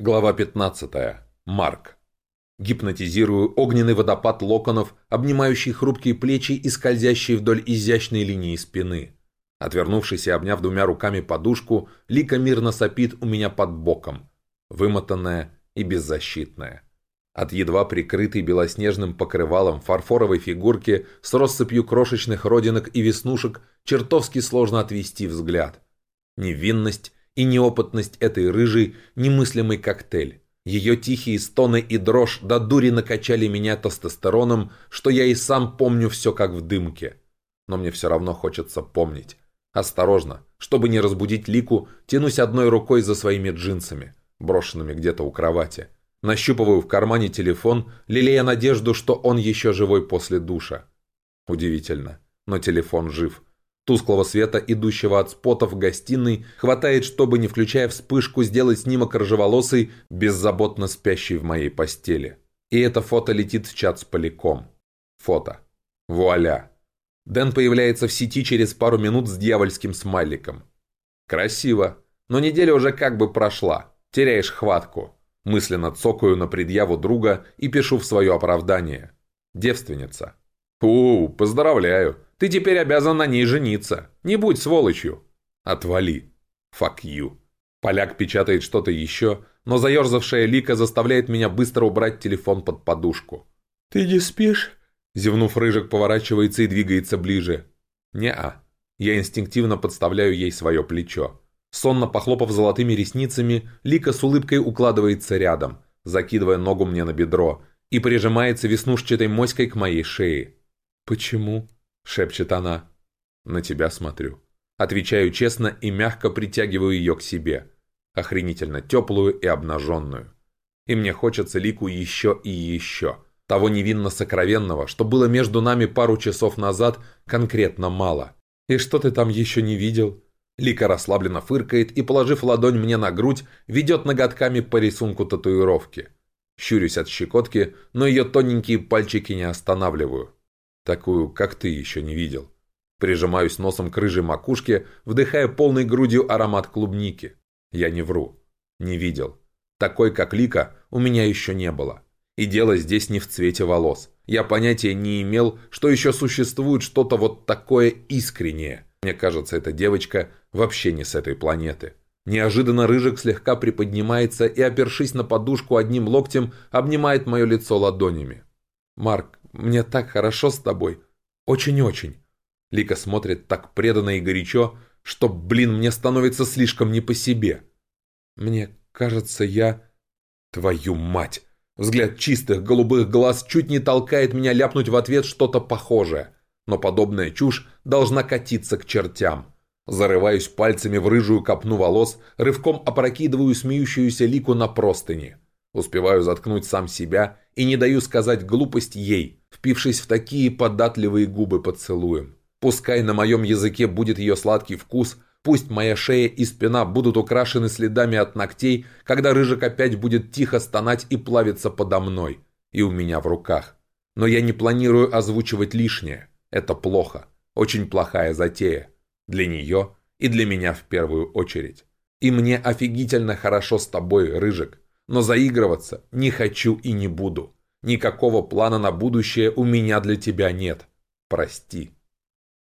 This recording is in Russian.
Глава 15. Марк. Гипнотизирую огненный водопад локонов, обнимающий хрупкие плечи и скользящий вдоль изящной линии спины. Отвернувшись и обняв двумя руками подушку, Лика мирно сопит у меня под боком, вымотанная и беззащитная. От едва прикрытой белоснежным покрывалом фарфоровой фигурки с россыпью крошечных родинок и веснушек чертовски сложно отвести взгляд. Невинность и неопытность этой рыжей – немыслимый коктейль. Ее тихие стоны и дрожь до дури накачали меня тестостероном, что я и сам помню все как в дымке. Но мне все равно хочется помнить. Осторожно, чтобы не разбудить Лику, тянусь одной рукой за своими джинсами, брошенными где-то у кровати. Нащупываю в кармане телефон, лелея надежду, что он еще живой после душа. Удивительно, но телефон жив – Тусклого света, идущего от спота в гостиной, хватает, чтобы, не включая вспышку, сделать снимок рыжеволосой, беззаботно спящей в моей постели. И это фото летит в чат с поляком. Фото. Вуаля. Дэн появляется в сети через пару минут с дьявольским смайликом. Красиво. Но неделя уже как бы прошла. Теряешь хватку. Мысленно цокаю на предъяву друга и пишу в свое оправдание. Девственница. «У, поздравляю. Ты теперь обязан на ней жениться. Не будь сволочью». «Отвали. Fuck you». Поляк печатает что-то еще, но заерзавшая Лика заставляет меня быстро убрать телефон под подушку. «Ты не спишь?» Зевнув, Рыжик поворачивается и двигается ближе. «Не-а». Я инстинктивно подставляю ей свое плечо. Сонно похлопав золотыми ресницами, Лика с улыбкой укладывается рядом, закидывая ногу мне на бедро, и прижимается веснушчатой моськой к моей шее. «Почему?» – шепчет она. «На тебя смотрю». Отвечаю честно и мягко притягиваю ее к себе. Охренительно теплую и обнаженную. И мне хочется Лику еще и еще. Того невинно сокровенного, что было между нами пару часов назад, конкретно мало. «И что ты там еще не видел?» Лика расслабленно фыркает и, положив ладонь мне на грудь, ведет ноготками по рисунку татуировки. Щурюсь от щекотки, но ее тоненькие пальчики не останавливаю. Такую, как ты, еще не видел. Прижимаюсь носом к рыжей макушке, вдыхая полной грудью аромат клубники. Я не вру. Не видел. Такой, как Лика, у меня еще не было. И дело здесь не в цвете волос. Я понятия не имел, что еще существует что-то вот такое искреннее. Мне кажется, эта девочка вообще не с этой планеты. Неожиданно Рыжик слегка приподнимается и, опершись на подушку одним локтем, обнимает мое лицо ладонями. «Марк, мне так хорошо с тобой. Очень-очень». Лика смотрит так преданно и горячо, что, блин, мне становится слишком не по себе. «Мне кажется, я...» «Твою мать!» Взгляд чистых голубых глаз чуть не толкает меня ляпнуть в ответ что-то похожее. Но подобная чушь должна катиться к чертям. Зарываюсь пальцами в рыжую копну волос, рывком опрокидываю смеющуюся лику на простыни. Успеваю заткнуть сам себя и не даю сказать глупость ей, впившись в такие податливые губы поцелуем. Пускай на моем языке будет ее сладкий вкус, пусть моя шея и спина будут украшены следами от ногтей, когда рыжик опять будет тихо стонать и плавиться подо мной и у меня в руках. Но я не планирую озвучивать лишнее. Это плохо. Очень плохая затея. Для нее и для меня в первую очередь. И мне офигительно хорошо с тобой, Рыжик. Но заигрываться не хочу и не буду. Никакого плана на будущее у меня для тебя нет. Прости.